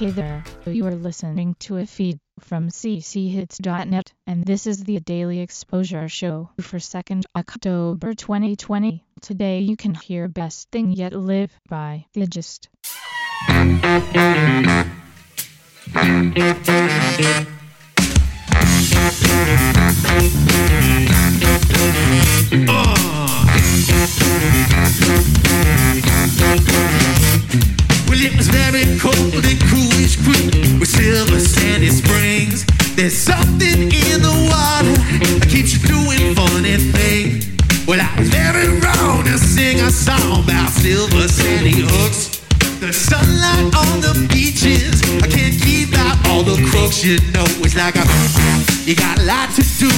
Hey there, you are listening to a feed from cchits.net, and this is the Daily Exposure Show for 2nd October 2020. Today you can hear Best Thing Yet Live by The Gist. Well, it was very cold sing a song about silver sandy hooks. The sunlight on the beaches, I can't keep out all the crooks. You know, it's like a you got a lot to do,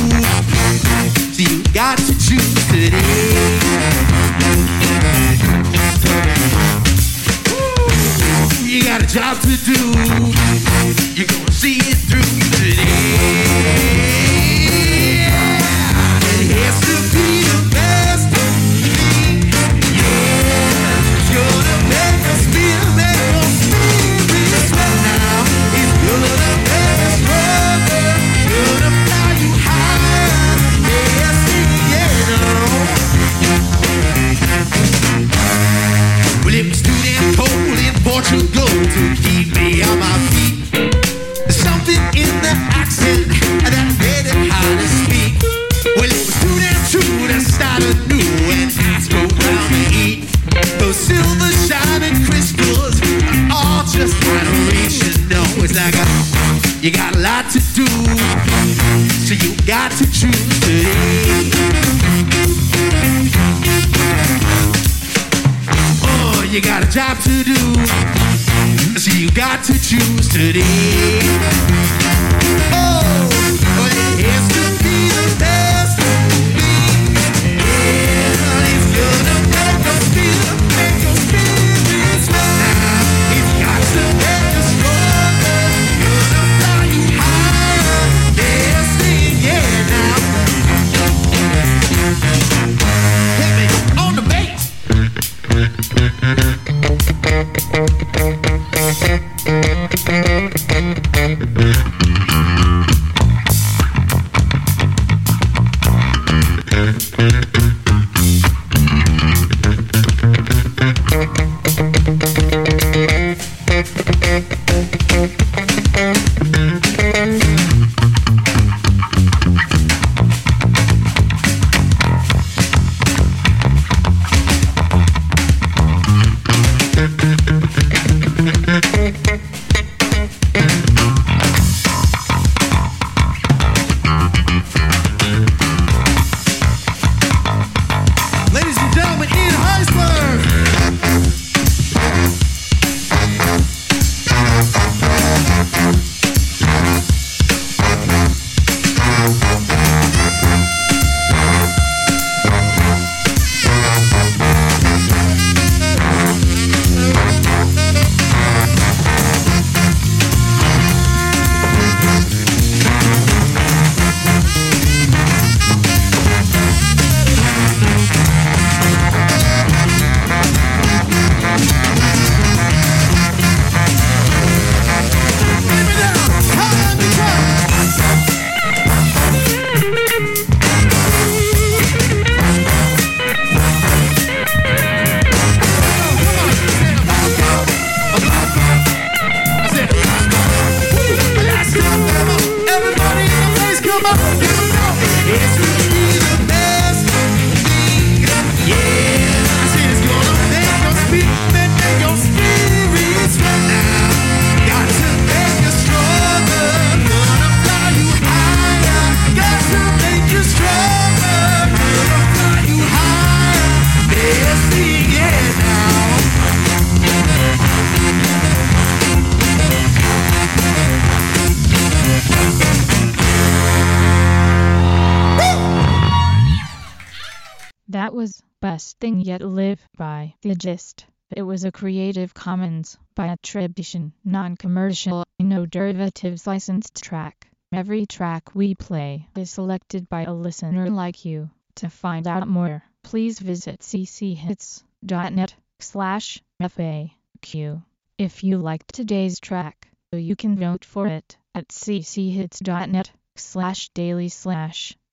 so you got to choose today. You got a job to do. You're gonna see it through today. You got a lot to do, so you got to choose today. Oh, you got a job to do. So you got to choose today. Oh, oh well, it Ladies and gentlemen, Ian That was Best Thing Yet Live by The Gist. It was a Creative Commons by attribution, non-commercial, no derivatives licensed track. Every track we play is selected by a listener like you. To find out more, please visit cchits.net slash FAQ. If you liked today's track, You can vote for it at cchits.net slash daily slash